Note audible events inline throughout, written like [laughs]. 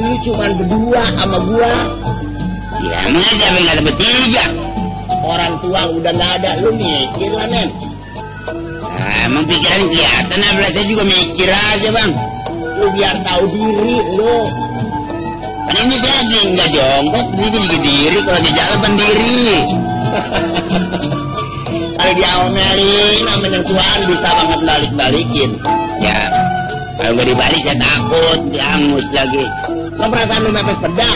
Lu cuma berdua sama gua. Ya emang aja apa nggak ada bertiga? Orang tua udah nggak ada, lu mikir lah, Nen. Nah, emang pikiran kelihatan apa saya juga mikir aja bang. Lu biar tahu diri lu. Kan ini saya lagi nggak jongkok, ini juga diri kalau di jalan pendiri. [laughs] Kalau diomelin sama yang tuaan bisa banget balik-balikin. Ya, kalau nggak dibalik saya takut diangus lagi. Perasaan lu mepes peda?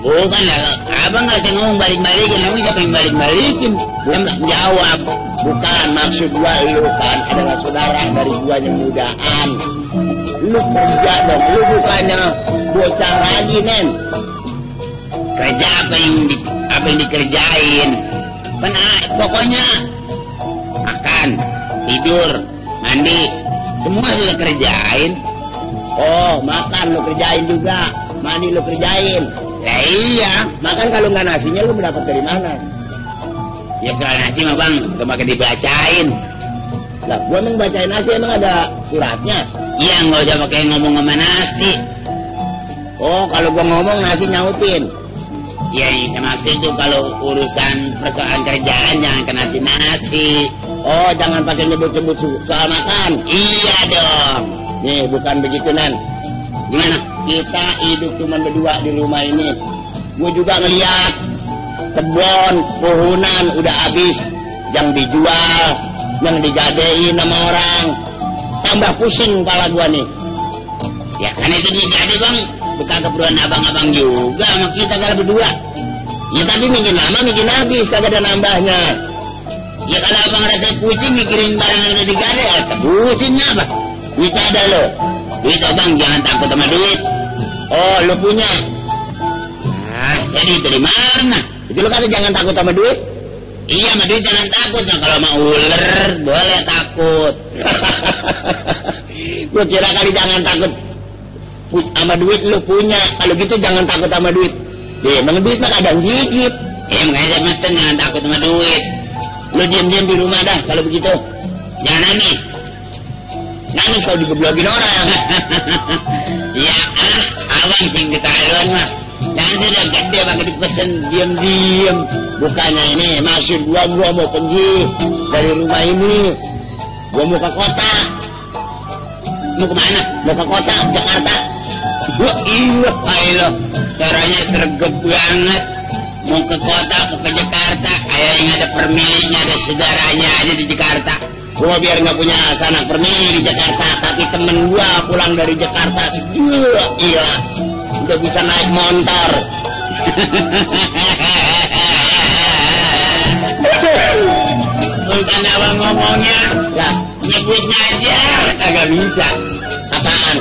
Bukan lah, abang nggak usah ngomong balik-balikin, emang siapa yang balik-balikin? Belum jawab. Bukan maksud gua lu kan adalah saudara dari gua yang mudaan. Lu kerja dong, lu bukannya bocah lagi, Nen. Kerja apa yang di, apa yang dikerjain? Kan ah, pokoknya makan, tidur, mandi, semua sudah kerjain. Oh, makan lu kerjain juga. Mandi lu kerjain. Ya iya, Makan kalau nggak nasinya lu mendapat dari mana? ya soal nasi mah bang, udah makin dibacain. Lah, gua emang bacain nasi emang ada suratnya. Iya nggak usah pakai ngomong sama nasi. Oh, kalau gua ngomong nasi nyautin. Ya ini maksud itu kalau urusan persoalan kerjaan jangan ke nasi nasi. Oh, jangan pakai nyebut-nyebut soal makan. Iya dong. Nih, bukan begitu, Nan. Gimana? Kita hidup cuma berdua di rumah ini. Gue juga ngeliat kebun, pohonan udah habis. Yang dijual, yang digadein sama orang. Tambah pusing kepala gua nih. Ya kan itu jadi bang, bukan keperluan abang-abang juga sama kita kalau berdua. Ya tapi bikin lama, bikin habis, kagak ada nambahnya. Ya kalau abang rasa pusing mikirin barang yang udah digade, ya pusingnya apa? Duit ada lo. Duit abang jangan takut sama duit. Oh, lu punya. Ah, jadi dari mana? Itu lu kata jangan takut sama duit. Iya sama duit jangan takut, nah, kalau sama ular boleh takut. [laughs] Gua kira kali jangan takut sama duit lu punya. Kalau gitu jangan takut sama duit. Ya, emang duit mah kadang gigit. Ya makanya saya mesen jangan takut sama duit. Lu diam-diam di rumah dah kalau begitu. Jangan nangis. Nangis kalau digeblogin orang. [laughs] ya ah, abang sing ketahuan mah. Jangan sudah gede pakai dipesen diam-diam. Bukannya ini maksud gua gua mau pergi dari rumah ini. Gua mau ke kota, Mau ke mana? mau ke kota Jakarta. Wah iya, ayo caranya sergap banget. Mau ke kota, mau ke Jakarta, kayak yang ada permiliknya, ada saudaranya aja di Jakarta. Gua biar nggak punya sanak permili di Jakarta, tapi temen gua pulang dari Jakarta, gila, gila, udah bisa naik motor. [laughs] Bukan abang ngomongnya, Lah, nyebutnya aja. kagak bisa. Apaan?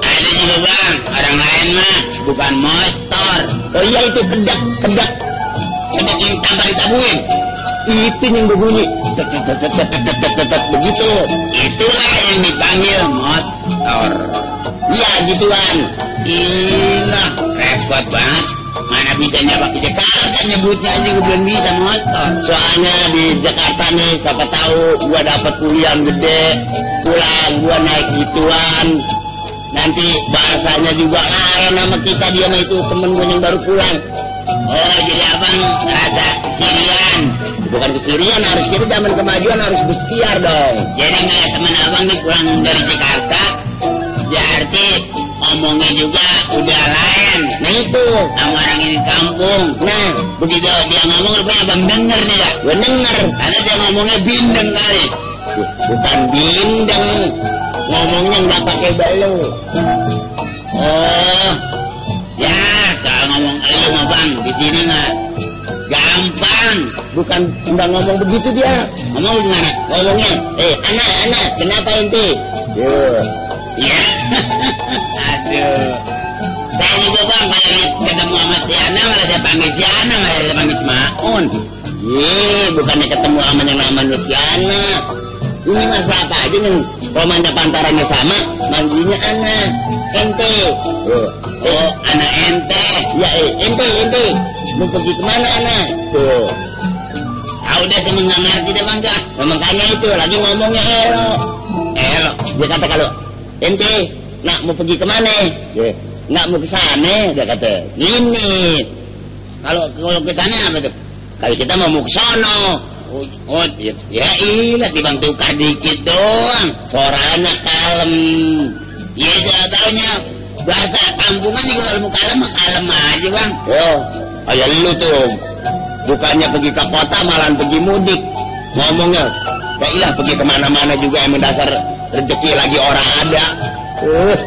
Ada juga bang, orang lain mah bukan motor. Oh iya itu kedak, kedak. Sedang yang tambah ditabuin. Itu yang berbunyi. Begitu. Itulah yang dipanggil motor. Iya gituan. Gila, repot banget. Mana bisanya pakai Jakarta nyebutnya aja gue belum bisa motor. Soalnya di Jakarta nih, siapa tahu gua dapat kuliah gede, pulang gua naik gituan. Nanti bahasanya juga lain sama kita dia itu temen gua yang baru pulang. Oh, jadi abang rasa sirian. Bukan kesirian, harus kita zaman kemajuan harus bestiar dong. Jadi nggak teman abang nih pulang dari Jakarta. Berarti ngomongnya juga udah lain. Nah itu, Sama orang ini kampung. nah Begitu dia ngomong rupanya abang denger nih ya. gua denger. Karena dia ngomongnya bindeng kali. Bu- Bukan bindeng, ngomongnya nggak pakai belu. Oh, elu mah bang di sini mah gampang. Bukan nggak ngomong begitu dia. Ngomong gimana? Ngomongnya, eh anak anak, kenapa ente? Yuh. Ya, [laughs] aduh. Saya juga bang kalau ketemu sama si Ana malah saya panggil si Ana malah saya panggil si Maun. Bukannya ketemu sama yang nama Luciana. Ini masalah apa aja nih? Komanda pantarannya sama, manggilnya anak. Ente. Oh, anak ente. ya eh, ente, ente. Mau pergi ke mana anak? Tuh. Ah udah saya nggak ngerti deh bang Kak. Nah, makanya itu lagi ngomongnya elo. Elo. Dia kata kalau ente, nak mau pergi ke mana? Ya, nggak mau ke sana dia kata gini kalau kalau ke sana apa tuh kalau kita mau mau ke sono oh, oh ya, ya tibang tukar dikit doang suaranya kalem ya saya tahunya bahasa kampungan juga kalau mau kalem kalem aja bang oh kayak lu tuh bukannya pergi ke kota malah pergi mudik ngomongnya ya ilah pergi ke mana-mana juga yang mendasar rezeki lagi orang ada uh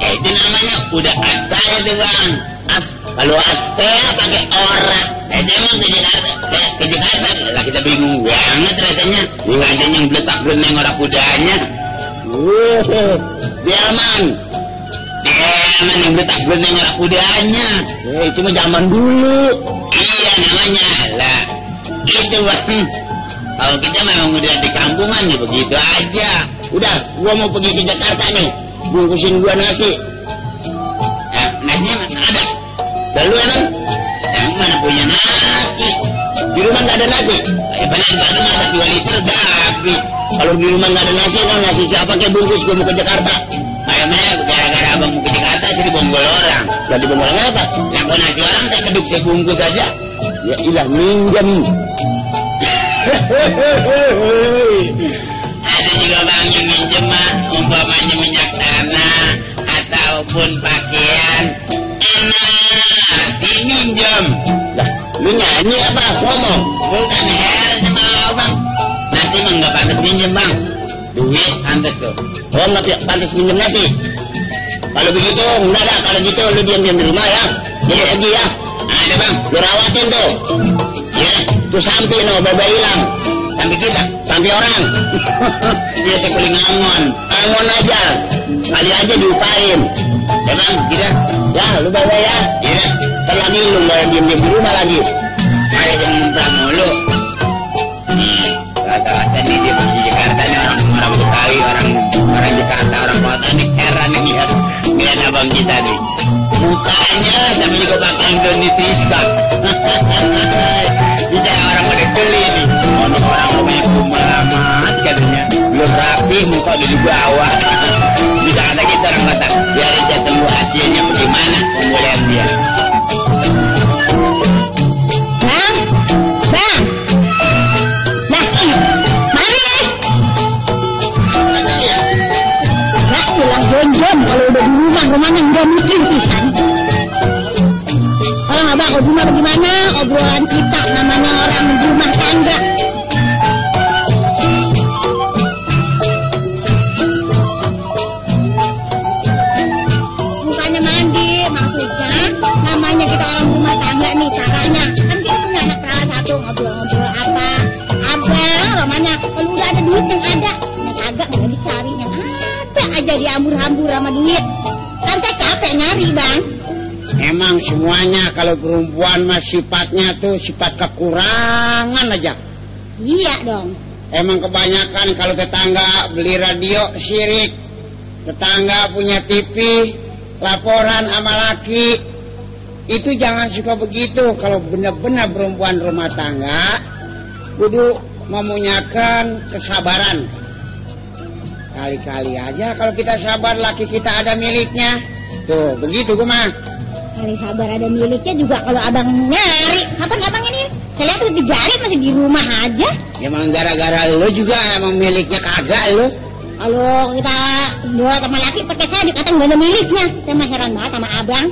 Eh, itu namanya udah asta ya tuh bang. as kalau aste pakai orang. Eh, dia emang ke Jakarta, ke, ke Jakarta lah kita bingung banget rasanya. Ada yang beletak berenang orang kudanya. uh Delman Dia emang yang beletak berenang orang kudanya. eh, itu mah zaman dulu Iya namanya lah. Itu bang. Kalau kita memang udah di kampungan ya begitu aja. udah gua mau pergi ke Jakarta nih bungkusin gua nasi Nah, nasinya mana ada? lalu emang Yang mana punya nasi? di rumah nggak ada nasi Eh, benar banget masa dua liter udah habis. kalau di rumah nggak ada nasi kan nasi siapa kayak bungkus gua mau ke Jakarta Kayaknya gara-gara abang mau ke Jakarta jadi bonggol orang. jadi bengong apa Yang mau nasi orang saya keduk sebungkus aja. ya ilah minjem [laughs] Ada juga bang yang minjem mah, umpamanya minyak tanah ataupun pakaian. Enak, diminjem. lah lu nyanyi apa ngomong Bukan heran sama abang. Nanti mah nggak pantas minjem bang. Duit pantas tuh. oh nggak pantas minjem nasi kalau begitu enggak lah kalau gitu lu diam-diam di rumah ya jadi lagi ya Ada bang. lu rawatin tuh Ya, tuh sampai no baba hilang sampai kita. sampai orang [laughs] Dia sekuling angon. angon aja kali aja diupain Ya bang, kita. ya lu bawa ya Iya. Ntar lagi lu malah diem-diem di rumah lagi Ada yang mulu. Hmm, kata-kata nih dia Betawi, orang orang Jakarta, orang kota nih heran nih lihat lihat abang kita nih. Mukanya sama juga pakai Indonesia. Bisa orang pada geli nih. Orang orang rumahnya kumal amat katanya. Belum rapi muka udah di bawah. Pisan. Kalau nggak bang, rumah bagaimana? Obrolan kita namanya orang rumah tangga. Bukannya mandi, maksudnya namanya kita orang rumah tangga nih caranya. Kan kita punya anak salah satu ngobrol-ngobrol apa. Abang, romanya kalau udah ada duit yang ada, yang kagak nggak dicari yang ada aja diambur-hambur sama duit. Capek nyari bang. emang semuanya kalau perempuan mah sifatnya tuh sifat kekurangan aja Iya dong. emang kebanyakan kalau tetangga beli radio sirik tetangga punya TV laporan sama laki itu jangan suka begitu kalau benar-benar perempuan rumah tangga kudu memunyakan kesabaran kali-kali aja kalau kita sabar laki kita ada miliknya tuh begitu gue mah Kali sabar ada miliknya juga kalau abang nyari. Kapan abang ini? Saya lihat udah hari masih di rumah aja. emang gara-gara lu juga emang miliknya kagak lu Kalau kita dua sama laki pakai saya dikatakan gak ada miliknya. Saya mah heran banget sama abang.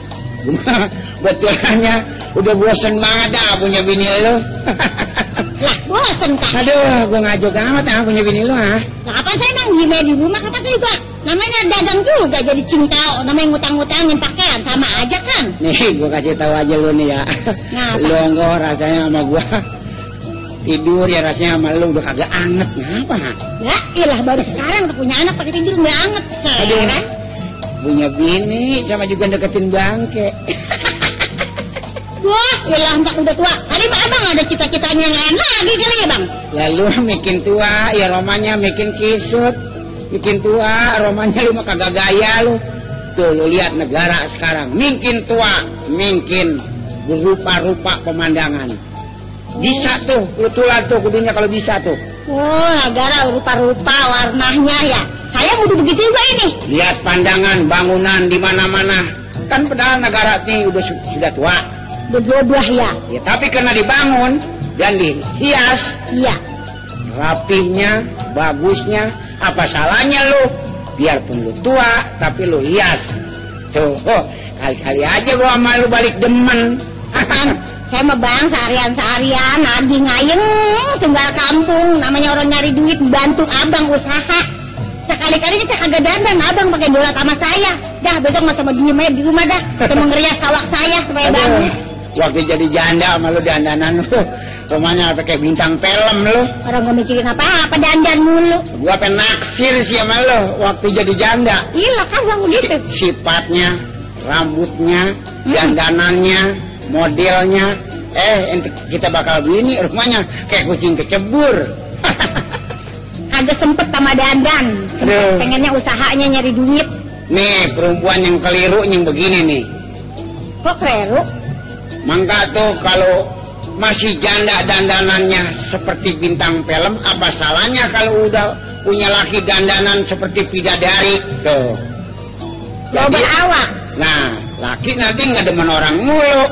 Cuma betulnya udah bosen banget dah punya bini lu. Lah, bosen kan? Aduh, gua ngajak amat ah punya bini lu ah. Kapan saya emang gimana di rumah? Kapan saya juga? Namanya dagang juga jadi cintau. Namanya ngutang-ngutangin pakaian. Sama aja kan? Nih, gua kasih tahu aja lu nih ya. Lu enggak rasanya sama gua tidur ya rasanya sama lu udah kagak anget. Ngapa? Ya, ilah baru sekarang udah punya anak pakai tidur nggak anget. Aduh. Heran. Punya bini sama juga deketin bangke. Wah, ilah entah udah tua. Kali mah abang ada cita-citanya yang lain lagi kali ya bang? Lalu bikin tua, ya romanya bikin kisut. Bikin tua, romanya lu mah kagak gaya lu. Tuh lu lihat negara sekarang, mungkin tua, mungkin berupa-rupa pemandangan. Bisa tuh, lu tular tuh kudunya kalau bisa tuh. Oh, negara rupa-rupa warnanya ya. Saya udah begitu juga ini. Lihat pandangan bangunan di mana-mana. kan padahal negara ini udah su- sudah tua. Berdua-dua ya. Ya, tapi karena dibangun dan dihias Iya. rapihnya, bagusnya, apa salahnya lu? Biarpun lu tua, tapi lu hias. Tuh, oh, kali-kali aja gua sama lu balik demen. Saya mah bang seharian-seharian lagi ngayeng tinggal kampung namanya orang nyari duit bantu abang usaha sekali-kali kita kagak dandan abang pakai dolar sama saya dah besok mah sama diem aja di rumah dah sama ngerias kawak saya supaya bagus waktu jadi janda sama lu dandanan lu. Rumahnya pakai bintang film lu. orang gak mikirin apa-apa dandan mulu Gua pengen naksir sih sama lu waktu jadi janda. iya kan bang gitu Sifatnya, rambutnya, dandanannya, modelnya. Eh, kita bakal bini rumahnya kayak kucing kecebur. [laughs] kagak sempet sama dandan sempet Aduh. pengennya usahanya nyari duit Nih, perempuan yang keliru yang begini nih. kok keren Mangka tuh kalau masih janda dandanannya seperti bintang film, apa salahnya kalau udah punya laki dandanan seperti bidadari tuh. Jadi, berawak nah, laki nanti nggak demen orang mulu.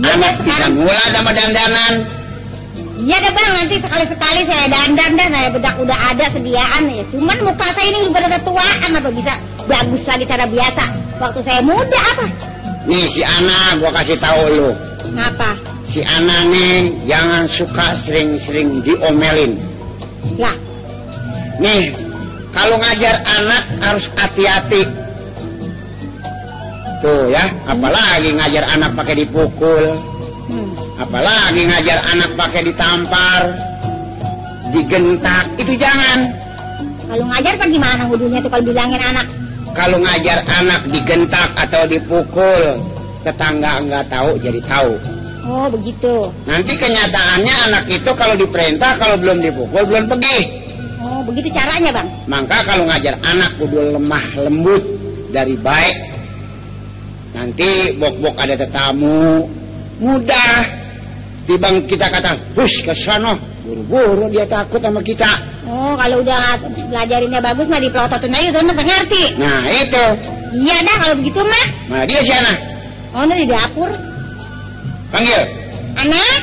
Iya, Anak bisa mula sama dandanan. Iya deh bang, nanti sekali-sekali saya dandan dan saya bedak udah ada sediaan ya. Cuman muka saya ini udah tuaan apa bisa bagus lagi cara biasa. Waktu saya muda apa? Nih si Ana gua kasih tahu lu. Ngapa? Si Ana nih jangan suka sering-sering diomelin. Lah, Nih, kalau ngajar anak harus hati-hati. Tuh ya, apalagi ngajar anak pakai dipukul, hmm. apalagi ngajar anak pakai ditampar, digentak, itu jangan. kalau ngajar apa gimana wudunya tuh kalau bilangin anak? Kalau ngajar anak digentak atau dipukul, tetangga nggak tahu jadi tahu. Oh begitu. Nanti kenyataannya anak itu kalau diperintah, kalau belum dipukul, belum pergi. Oh begitu caranya bang. Maka kalau ngajar anak kudu lemah lembut dari baik. Nanti bok-bok ada tetamu mudah. Tibang kita kata, hush ke sono. Buru-buru dia takut sama kita. Oh kalau udah belajarinnya bagus mah dipelototin aja tuh nggak ngerti. Nah itu. Iya dah kalau begitu mah. Nah dia siapa? Oh ini di dapur. Panggil. Anak?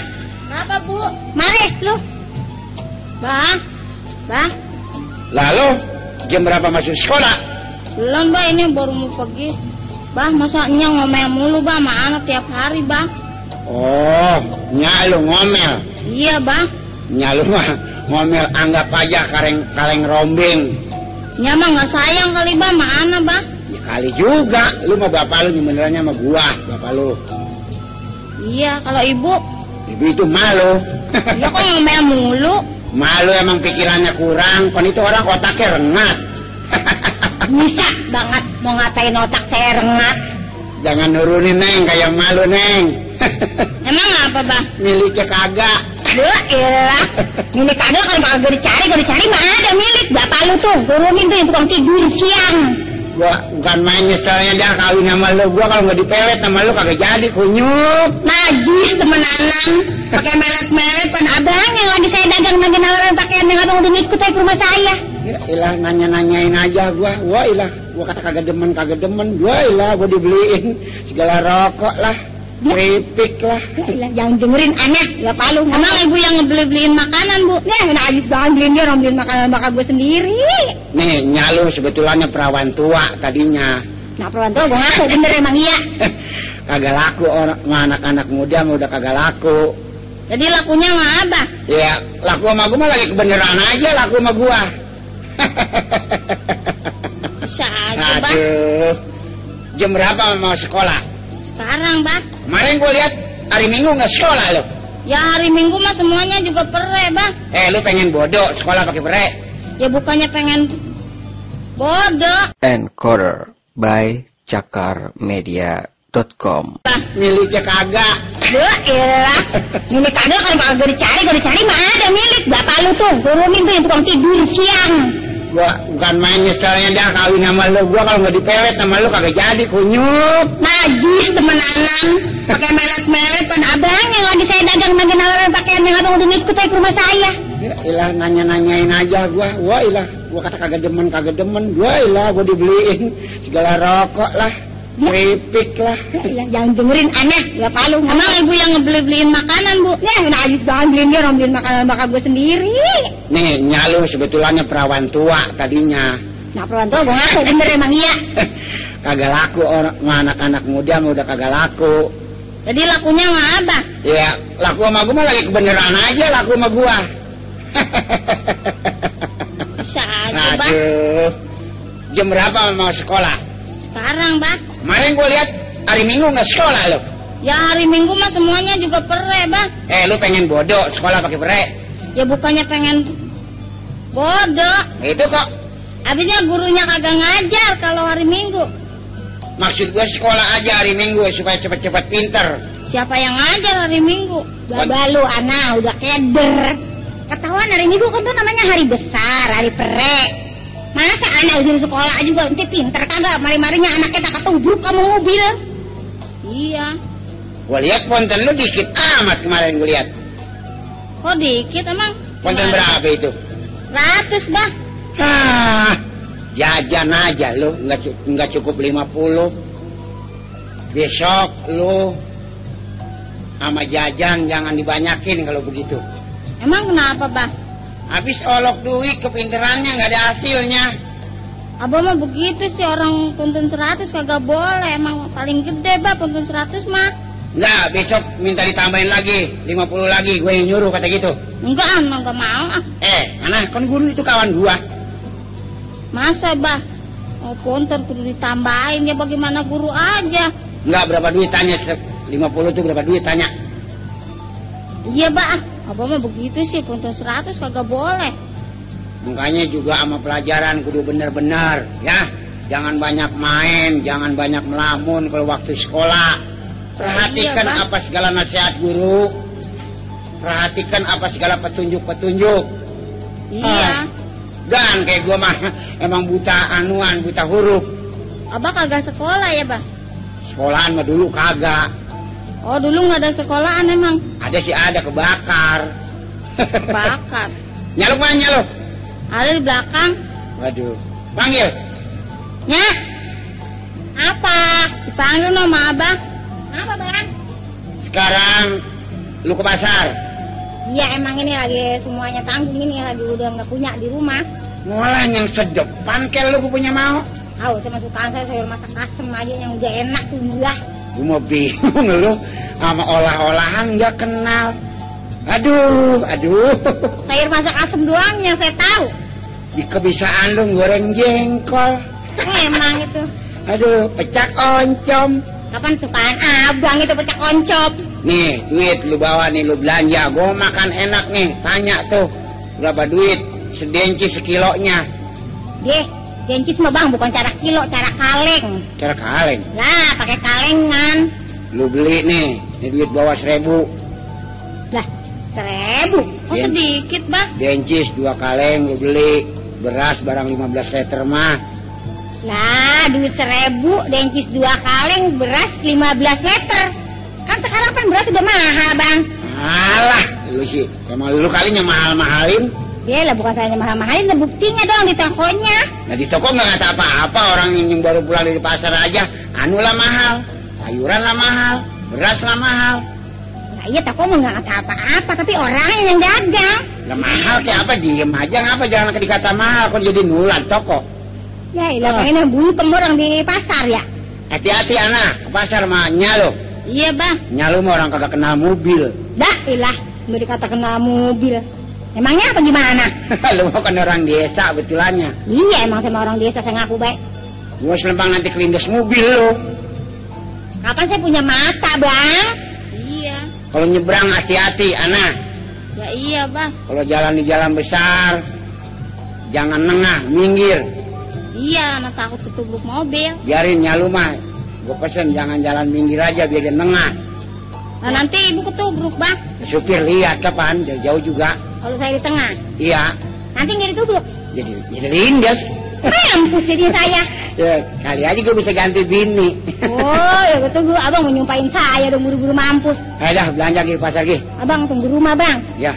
Apa bu? Mari lu. Bang, bang. Lalu jam berapa masuk sekolah? Belum bang, ini baru mau pergi. Bang, masa nyang ngomel mulu bang, sama anak tiap hari bang. Oh, nyalu ngomel. Iya bang, Nyalu mah ngomel anggap aja kaleng kaleng rombeng. nya mah nggak sayang kali bang, sama anak bang. Kali juga, lu sama bapak lu benerannya sama gua, bapak lu. Iya, kalau ibu, Ibu itu malu. [laughs] ya kok ngomel mulu. malu emang pikirannya kurang, kan itu orang otaknya rengat. [laughs] Bisa banget mau ngatain otak saya rengat. Jangan nurunin neng kayak malu neng. [laughs] Emang apa bang? Miliknya kagak. Duh, iyalah. Milik kagak kalau kagak dicari, kalau dicari mah ada milik. Bapak lu tuh, turunin tuh yang tukang tidur siang. Gua bukan main nyeselnya dia kawin sama lu. Gua kalau nggak dipelet sama lu kagak jadi kunyuk. Najis temenanan pakai melet-melet kan abang yang lagi saya dagang dagang nawaran pakaian yang abang udah ngikut saya ke rumah saya Ya, ilah nanya-nanyain aja gua. Gua ilah. Gua kata kagak demen, kagak demen. Gua ilah gua dibeliin segala rokok lah. Keripik lah. jangan dengerin anak ya palu emang ibu yang ngebeli beliin makanan bu ya najis banget beliin dia orang beliin makanan bakal gue sendiri Nih, nyalu sebetulnya perawan tua tadinya. nah perempuan tuh gue ngaku bener emang iya [laughs] kagak laku orang anak-anak muda udah kagak laku. jadi lakunya sama abah Ya, laku sama gua mah lagi kebeneran aja laku sama gua. bisa [laughs] aja bah Aduh. Jam berapa mau sekolah? Sekarang bah Kemarin gua lihat hari Minggu nggak sekolah lo. ya hari minggu mah semuanya juga pere bah Eh, lu pengen bodoh sekolah pakai bere? ya bukannya pengen bodoh Encoder by cakarmedia.com bah Miliknya kagak. Duh, iyalah. Milik kagak kalau kagak dicari, kalau dicari mah ada milik. Bapak lu tuh, turunin tuh yang tukang tidur siang. Gua bukan main nyeselnya dia kawin sama lu. Gua kalau nggak dipelet sama lu kagak jadi kunyuk. Najis temenanan. Pakai melet-melet kan abang yang lagi saya dagang dagang nawaran pakaian yang abang udah ngikut saya ke rumah saya. Ya, ilah nanya-nanyain aja gua. Wah, ilah gua kata kagak demen, kagak demen. Gua ilah gua dibeliin segala rokok lah, keripik lah. Ya, jangan dengerin aneh, gak palu. Emang ibu yang ngebeli-beliin makanan, Bu? Ya, najis banget beliin dia, orang beliin makanan bakal gue sendiri. Nih, nyalu sebetulnya perawan tua tadinya. Nah, perempuan tuh gue ngaku bener emang iya. [laughs] kagak laku orang anak-anak muda mah udah kagak laku. Jadi lakunya sama Abah. Ya, laku sama gua mah lagi kebeneran aja laku sama gua. Bisa aja, Bah. Aduh. Jam berapa mau sekolah? Sekarang, Bah. Kemarin gua lihat hari Minggu nggak sekolah lo. Ya hari Minggu mah semuanya juga pere, Bah. Eh, lu pengen bodoh sekolah pakai bere? Ya bukannya pengen bodoh. Itu kok Habisnya gurunya kagak ngajar kalau hari Minggu. maksud gua sekolah aja hari Minggu supaya cepet-cepet pinter. Siapa yang ngajar hari Minggu? Baba lu, Ana, udah keder. Ketahuan hari Minggu kan tuh namanya hari besar, hari pere. Masa Ana udah di sekolah juga, nanti pinter kagak? Mari-marinya anaknya tak ketubruk kamu mobil. Iya. Gua lihat ponten lu dikit amat kemarin gua lihat. Kok dikit emang? Ponten berapa itu? Ratus, Bah. Hah, jajan aja lu, nggak nggak cukup 50. Besok lu sama jajan jangan dibanyakin kalau begitu. Emang kenapa, Bah? Habis olok duit kepinterannya nggak ada hasilnya. Abah mah begitu sih orang tuntun 100 kagak boleh. Emang paling gede, Bah, tuntun 100 mah. Nggak, besok minta ditambahin lagi, 50 lagi, gue yang nyuruh kata gitu. Enggak, emang gak mau ah. Eh, Ana, kan guru itu kawan gua. Masa, Bah? Oh, punten kudu ditambahin ya bagaimana guru aja. Nggak, berapa duit tanya, 50 itu berapa duit tanya. Iya, Bah. Abah mah begitu sih, punten 100 kagak boleh. Makanya juga sama pelajaran kudu bener-bener, ya. Jangan banyak main, jangan banyak melamun kalau waktu sekolah. Perhatikan Iya, apa segala nasihat guru. Perhatikan apa segala petunjuk-petunjuk. Iya. Dan kayak gua mah [laughs] emang buta anuan, buta huruf. Abah kagak sekolah ya, Bah? Sekolahan mah dulu kagak. Oh, dulu nggak ada sekolahan emang. Ada sih ada kebakar. Bakat. [laughs] Nyaluk mana nyaluk? Ada di belakang. Waduh. Panggil. Nya. Apa? Dipanggil sama Abah. Apa, Bang? Sekarang lu ke pasar. Iya, emang ini lagi semuanya tanggung ini lagi udah nggak punya di rumah. Ngolah yang sedep. Pankel lu punya mau. Tahu sama sukaan saya sayur masak asem aja yang udah enak tuh lah. Gue mau bingung lu sama olah-olahan nggak kenal. Aduh, aduh. Sayur masak asem doang yang saya tahu. Di kebisaan lu goreng jengkol. Emang itu. Aduh, pecak oncom. Kapan sukaan abang itu pecah koncop? Nih, duit lu bawa nih lu belanja. Gue makan enak nih. Tanya tuh, berapa duit? Sedenci sekilonya. Deh, dencis mah bang bukan cara kilo, cara kaleng. Cara kaleng. Lah, pakai kalengan. Lu beli nih, ini duit bawa seribu. Lah, seribu. Oh, Iya. sedikit, Bah. Dencis dua kaleng lu beli. Beras barang 15 liter mah. Lah, duit seribu, dencis dua kaleng, beras 15 liter. Kan sekarang kan beras udah mahal, bang. Alah, lu sih. Emang lu kalinya mahal-mahalin. Ya lah, bukan saya mahal-mahalin, buktinya dong di tokonya. Nah di toko nggak kata apa-apa orang yang baru pulang dari pasar aja. Anu lah mahal, sayuran lah mahal, beras lah mahal. Nah, iya toko mah nggak kata apa-apa, tapi orangnya yang dagang. Lah mahal kayak apa? Diem aja ngapa jangan dikata mahal kok jadi nulat toko. Ya, ilah Ah. ini bunyi orang di pasar ya. Hati-hati anak ke pasar mah nyalo. Iya, Bah. Nyalo mah orang kagak kenal mobil. Dah, ilah, nggak dikata kena mobil. Emangnya apa gimana? [laughs] lu mau kan orang desa betulannya. Iya, emang sama orang desa saya ngaku baik. Gua selempang nanti kelindes mobil lu. Kapan saya punya mata, bang? Iya. Kalau nyebrang hati-hati anak. Ya iya, Bah. Kalau jalan di jalan besar jangan nengah, minggir. Iya, anak takut ketubruk mobil. Biarin nyalu mah. Gue pesen jangan jalan minggir aja biar dia nengah. Nah, nanti ibu ketubruk, Bang. Supir lihat kapan dari jauh juga. Kalau saya di tengah, Iya, nanti nggak ditubruk. jadi jadi lindes. Mampus jadi saya. [laughs] Ya, kali aja gue bisa ganti bini. Oh, ya gue tunggu. Abang mau nyumpain saya dong buru-buru mampus. Ayo dah belanja di pasar gih. Abang tunggu rumah, bang. Ya.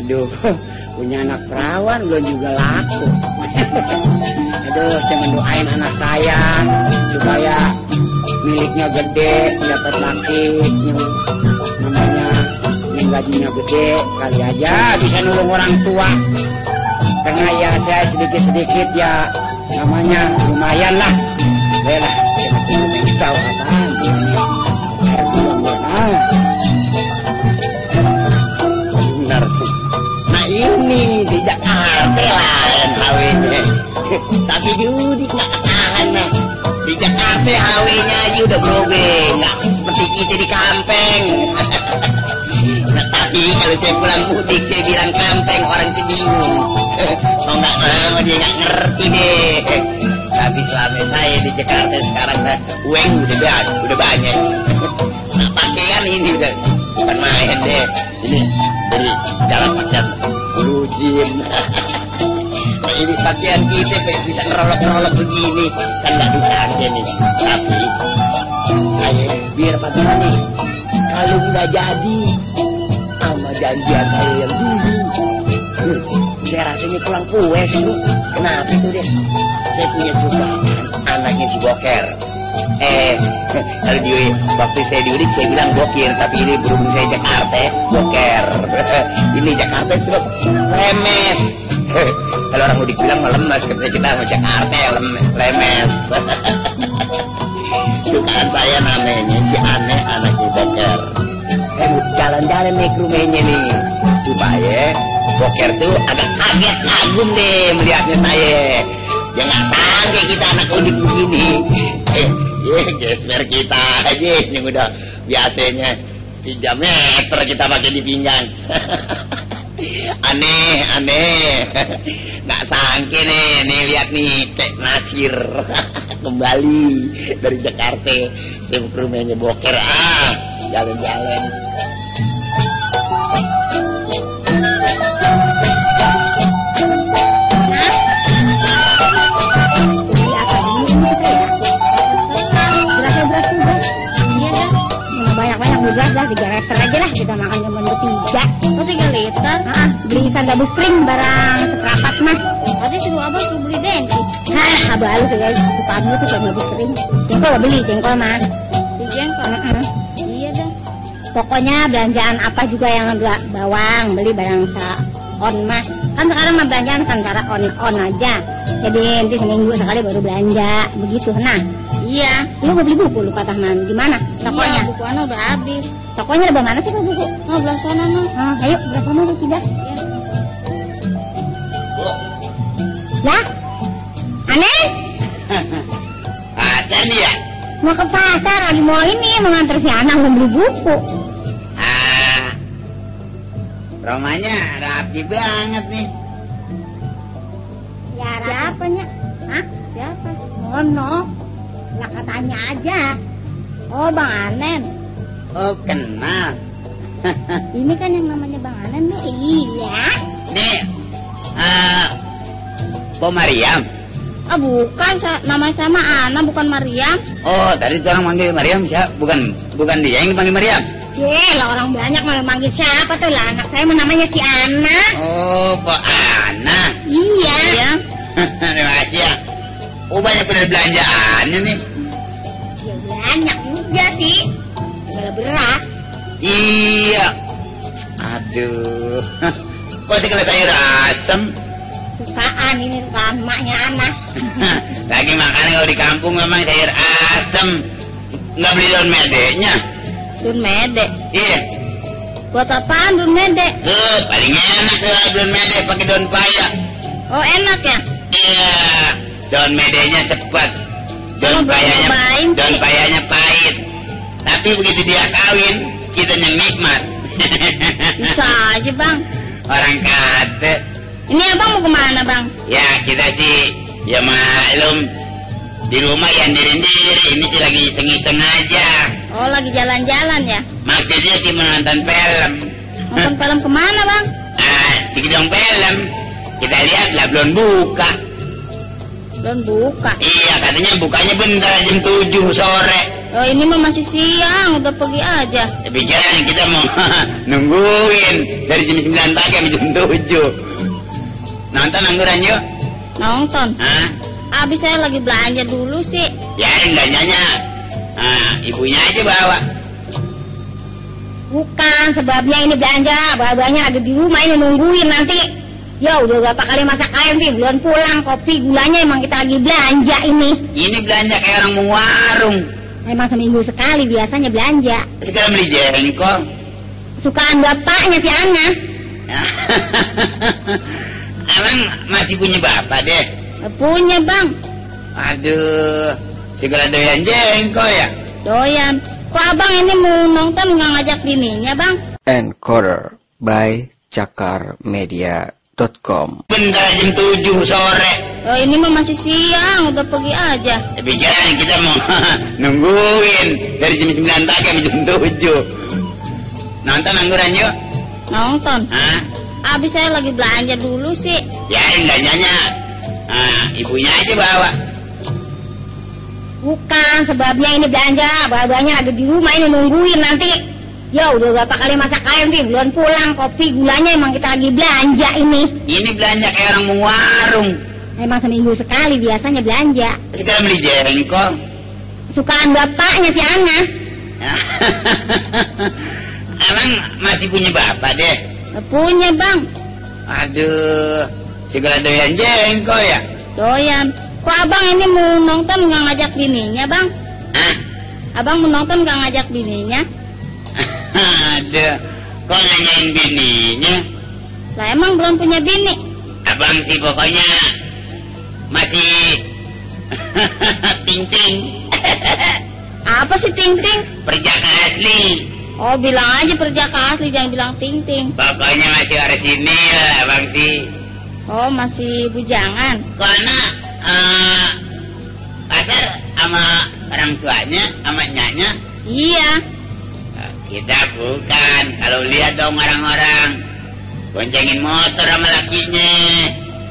Aduh, [laughs] punya anak perawan belum juga laku. [laughs] Aduh, saya mendoain anak saya supaya miliknya gede, dapat laki yang gajinya gede, kali aja bisa nolong orang tua. Karena ya saya sedikit-sedikit ya namanya lumayan lah. Ya lah, saya tahu apaan. Air buang ah. Benar. Nah ini di Jakarta lain HW-nya. Tapi di Udik nggak ketahan nah. Di Jakarta HW-nya aja udah berobeng. Nggak seperti kita di Kampeng. [laughs] kalau saya pulang mudik saya bilang Kampeng orang itu bingung. [laughs] Mau nggak mau dia nggak ngerti deh. Tapi suami saya di Jakarta sekarang nah, uang udah banyak, udah banyak. Nah pakaian ini udah bukan main deh. Ini dari dalam pakaian blue jean. ini pakaian kita bisa ngerolok-ngerolok begini kan nggak disangka nih. Tapi saya biar bagaimana kalau nggak jadi janjian saya yang dulu. Hmm, saya rasanya pulang puas lu. Kenapa itu deh? Saya punya sukaan anaknya si Boker. Eh, [laughs] kalau di waktu saya di Udik saya bilang bokir, tapi ini berhubung saya Jakarta, boker. [laughs] ini Jakarta itu lemes. [laughs] kalau orang Udik bilang lemes, katanya kita sama Jakarta ya lemes, lemes. Sukaan saya namanya si aneh boker. Saya jalan-jalan nih ke rumahnya nih, supaya boker tuh agak kaget kagum deh melihatnya saya. Ya nggak sangka kita anak unik begini. Eh, ya gesper kita aja yang udah biasanya 3 meter kita pakai di pinggang. [laughs] aneh, aneh. Nggak sangka nih, nih lihat nih Teh Nasir [laughs] kembali dari Jakarta. Ke rumahnya Boker ah, jalan-jalan. Ya? Iya lah. Oh tiga. Ah, gabus barang seperapat mah. Tadi suruh abang suruh beli bensin. Hah, abah lu tuh ya, lu tuh gabus kering. Jengkol beli, jengkol mah. Jengkol. Iya. Pokoknya belanjaan apa juga yang ada bawang, beli barang on mah. Kan sekarang mah belanjaan kan cara on on aja. Jadi nanti seminggu sekali baru belanja, begitu. Nah, Iya. lu mau beli buku lu kata Man. Di mana? Tokonya. Iya, buku anak udah habis. Tokonya ada mana sih tuh buku? Oh belah sana no. Ah, ayo berapa mana tiga? Bu, Lah, aneh [laughs] nih ya? Mau ke pasar lagi mau ini mau nganter si anak mau beli buku. Ah, rumahnya rapi banget nih. Ya, siapanya? Hah? Siapa? Mono. Lah katanya aja. Oh, Bang Anen. Oh, kenal. [laughs] Ini kan yang namanya Bang Anen nih. Iya. Nih, ah, Po Mariam. Ah bukan, sa- nama saya mah Ana bukan Mariam. Oh, tadi orang manggil Mariam siapa? Bukan, bukan dia yang dipanggil Mariam. Ye, lah orang banyak malah manggil siapa tuh lah anak saya namanya si Ana. Oh, Po Ana. Iya. Iya. [laughs] Terima kasih ya. Oh, banyak bener belanjaannya nih. Ya banyak juga sih. Segala beras. Iya. Aduh. [laughs] Kok sih kalau sayur asem? Sukaan ini kan maknya Ana. [laughs] Lagi makan kalau di kampung memang sayur asem. Nggak beli daun medenya. Dun Mede. Iya. Buat apaan Dun Mede? Tuh, paling enak tuh daun mede pakai daun paya. Oh enak ya? Iya. Daun medenya sepet. Daun payanya, daun Ci? payanya pahit. Tapi begitu dia kawin, kita yang nikmat. [laughs] Bisa aja bang. Orang kata, Ini abang mau ke mana bang? ya kita sih, ya maklum. Di rumah ya diri-diri, ini sih lagi iseng-iseng aja. Oh lagi jalan-jalan ya? Maksudnya sih menonton film. Nonton film ke mana bang? Ah, di gedung film. Kita lihat lah belum buka. Belum buka. Iya, katanya bukanya bentar jam 7 sore. Oh ini mah masih siang, udah pergi aja. Tapi jangan kita mau [laughs] nungguin dari jam 9 pagi sampai jam 7. Nonton angguran yuk. Nonton. Hah? Abis saya lagi belanja dulu sih. Ya belanjanya. Nah, ibunya aja bawa. Bukan sebabnya ini belanja, babanya lagi di rumah ini nungguin nanti. Ya udah berapa kali masak ayam sih, belum pulang kopi gulanya emang kita lagi belanja ini. Ini belanja kayak orang mau warung. Emang seminggu sekali biasanya belanja. Sekarang beli jengkol. Sukaan bapaknya si Ana. [laughs] Emang masih punya bapak deh? Punya bang, Aduh, segala doyan jengkol ya? doyan. Kok abang ini mau nonton nggak ngajak bininya bang? Encoder by cakarmedia.com Bentar jam 7 sore. Oh ini mah masih siang, udah pergi aja. Tapi jangan kita mau [laughs] nungguin dari jam 9 pagi sampai jam 7. Nonton angguran yuk. Nonton. Hah? Abis saya lagi belanja dulu sih. Ya belanjanya. Nah, ibunya aja bawa. Bukan sebabnya ini belanja, babanya lagi di rumah ini nungguin nanti. Ya udah berapa kali masak ayam sih, belum pulang kopi gulanya emang kita lagi belanja ini. Ini belanja kayak orang mau warung. Emang seminggu sekali biasanya belanja. Sekarang beli jengkol. Sukaan bapaknya si Ana. [laughs] Emang masih punya bapak deh? Punya bang, Aduh, segala doyan jengkol ya? doyan. Kok abang ini mau nonton nggak ngajak bininya bang? Hah? Abang mau nonton nggak ngajak bininya? [laughs] Aduh, kok nanyain bininya? Lah emang belum punya bini. Abang sih pokoknya masih [laughs] ting-ting Apa sih ting ting? perjaka asli. Oh bilang aja perjaka asli jangan bilang ting ting. Pokoknya masih harus ini ya, abang sih. Oh masih bujangan. Karena eh pasar sama orang tuanya, sama nyanya, Iya. eh, kita bukan. Kalau lihat dong orang-orang boncengin motor sama lakinya.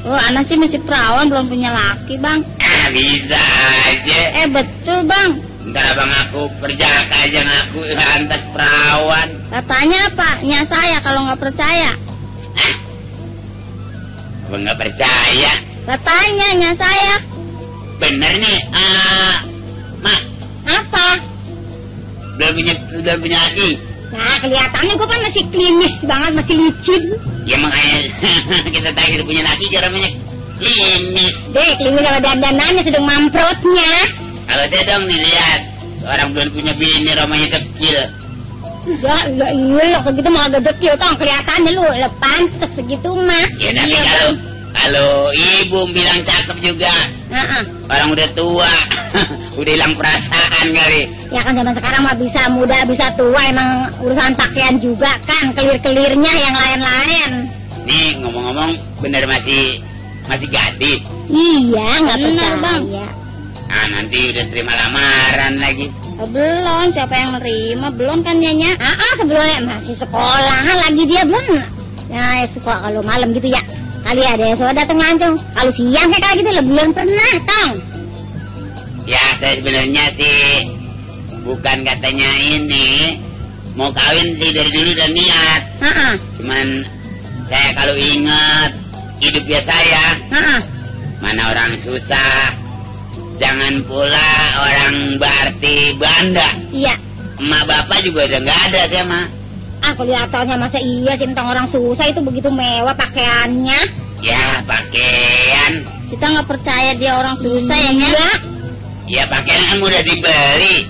Oh anak sih masih perawan belum punya laki bang. Ah, bisa aja. Eh betul bang. Ntar abang aku perjaka aja ngaku lantas perawan. Katanya apa? Nya saya kalau nggak percaya. Abang nggak percaya. Katanya nya saya. Bener nih, ah, mak Apa? belum punya belum punya laki. Nah kelihatannya gue kan masih klinis banget, masih licin. Ya makanya [laughs] kita kita punya laki cara banyak klinis. Deh, klinis sama dandanannya sedang mamprotnya. Kalau saya dong nih lihat orang belum punya bini romanya kecil. Enggak, enggak iya lo gitu mau agak dekil tong kelihatannya lu lepan segitu mah. Ya tapi Iya, kalau Bang. kalau ibu bilang cakep juga Heeh. orang udah tua [laughs] udah hilang perasaan kali. Ya kan zaman sekarang mah bisa muda bisa tua emang urusan pakaian juga kan kelir-kelirnya yang lain-lain. Nih ngomong-ngomong bener masih masih gadis. Iya nggak Benar, percaya. Bang. Ah nanti udah terima lamaran lagi. Oh, belum. Siapa yang nerima? Belum kan nyanya? Ah, ah sebelumnya masih sekolah lagi dia belum. Nah ya, sekolah kalau malam gitu ya. Kali ada yang sudah datang langsung. Kalau siang kayak gitu lah belum pernah tong. Ya saya sebenarnya sih bukan katanya ini mau kawin sih dari dulu udah niat. Heeh. Cuman saya kalau ingat hidupnya saya Heeh. mana orang susah jangan pula orang berarti banda Iya. emak bapak juga udah nggak ada saya mah Ah kelihatannya masa iya sih tentang orang susah itu begitu mewah pakaiannya. ya pakaian Kita nggak percaya dia orang susah ya nya? Iya. ya pakaian kan mudah dibeli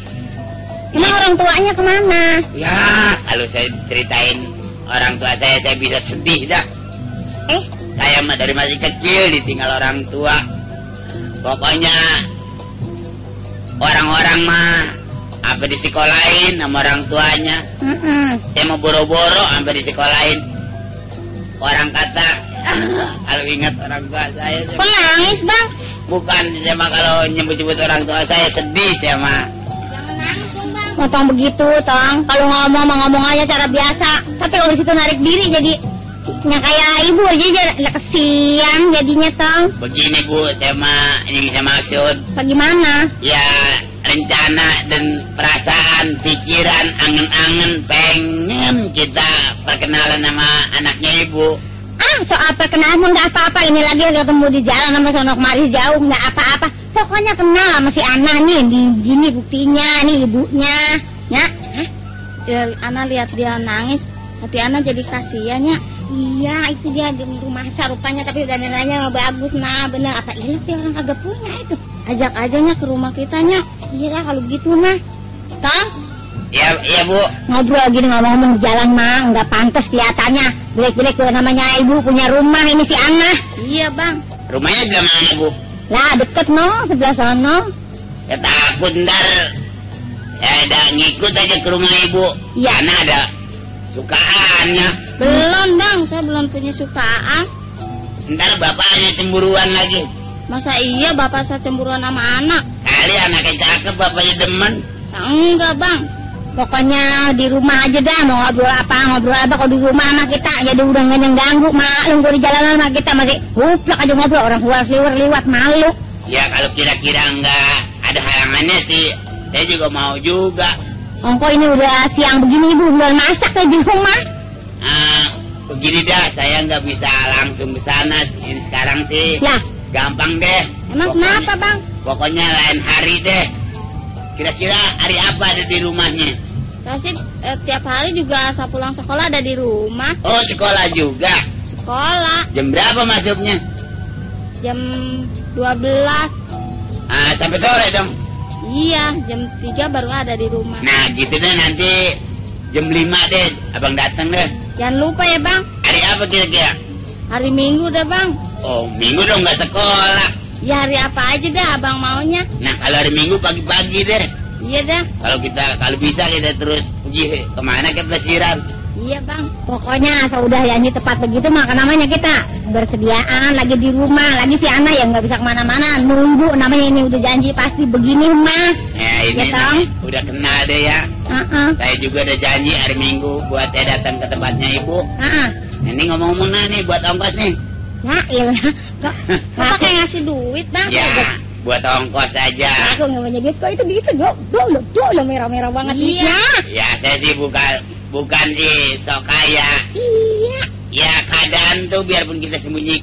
Emang orang tuanya ke mana? ya kalau saya ceritain orang tua saya saya bisa sedih dah Eh, saya mah dari masih kecil ditinggal orang tua pokoknya orang-orang mah apa di sekolahin sama orang tuanya mm saya mau boro-boro sampai di sekolahin orang kata "Ah, [laughs] kalau ingat orang tua saya kok nangis bang? bukan saya mah kalau nyebut-nyebut orang tua saya sedih saya mah Jangan nangis bang. Begitu, Tong. Kalau ngomong ngomong aja cara biasa. Tapi kalau di situ narik diri jadi yang kayak ibu aja jadi kesian jadinya, Tong. begini bu saya mah ini bisa maksud Bagaimana? ya rencana dan perasaan, pikiran, angen-angen pengen kita perkenalan sama anaknya ibu. Ah, soal perkenalan nggak apa-apa. Ini lagi ketemu di jalan sama sono kemari jauh nggak apa-apa. Pokoknya kenal sama si Ana nih. Di gini buktinya nih ibunya. Ya, Hah? Ya, Ana lihat dia nangis, hati Ana jadi kasihan ya. Iya itu dia di rumah sa rupanya tapi udah nilainya bagus nah bener apa iya sih orang kagak punya itu Ajak ajanya ke rumah kitanya. iya lah kalau begitu nah Tong Iya, iya bu. ngobrol gini ngomong-ngomong di jalan mah nggak pantas kelihatannya tuh namanya ibu punya rumah ini si Ana Iya bang. Rumahnya di mana bu? lah deket no sebelah sono Ya takut ntar ya ada ngikut aja ke rumah ibu. Iya. Karena ada sukaannya. Belum bang, saya belum punya sukaan. Ntar bapaknya cemburuan lagi. Masa iya bapak saya cemburuan sama anak? Kali anaknya cakep, bapaknya demen. Ya, enggak bang. Pokoknya di rumah aja dah mau ngobrol apa ngobrol apa kalau di rumah sama kita jadi udah nggak yang ganggu maklum kalau di jalanan sama kita masih huplak aja ngobrol orang luar liwat liwat malu Ya kalau kira-kira nggak ada halangannya sih, saya juga mau juga. Ongko ini udah siang begini ibu belum masak ya di rumah Ah, begini dah, saya nggak bisa langsung ke sana. Ini sekarang sih lah gampang deh. emang Pokoknya- kenapa bang Pokoknya lain hari deh. Kira-kira hari apa ada di rumahnya? Saya sih eh, tiap hari juga saya pulang sekolah ada di rumah. Oh sekolah juga. Sekolah Jam berapa masuknya? jam 12. Ah, sampai sore dong. Iya, jam 3 baru ada di rumah. Nah gitu deh nanti jam 5 deh abang datang deh. Jangan lupa ya bang, Hari apa kira-kira? hari Minggu deh bang. Oh minggu dong nggak sekolah. Ya hari apa aja dah abang maunya. Nah kalau hari minggu pagi-pagi deh. Iya dah, Kalau kita kalau bisa kita terus pergi ke mana ke pelesiran. iya bang. pokoknya asal udah ya ini tepat begitu maka namanya kita bersediaan lagi di rumah lagi si Ana yang nggak bisa ke mana-mana nunggu namanya ini udah janji pasti begini mah Ya ini Ya, udah kenal deh ya. Heeh, Saya juga udah janji hari minggu buat saya datang ke tempatnya ibu. heeh. Ini ngomong-ngomong nah nih buat ongkos nih. ya ilah kok pakai ngasih duit bang? Ya buat ongkos aja. aku nggak punya duit kok itu duit tuh do do lo do lo merah merah banget Iya. duitnya Ya saya sih bukan bukan sih sok kaya. iya Ya keadaan tuh biarpun kita sembunyi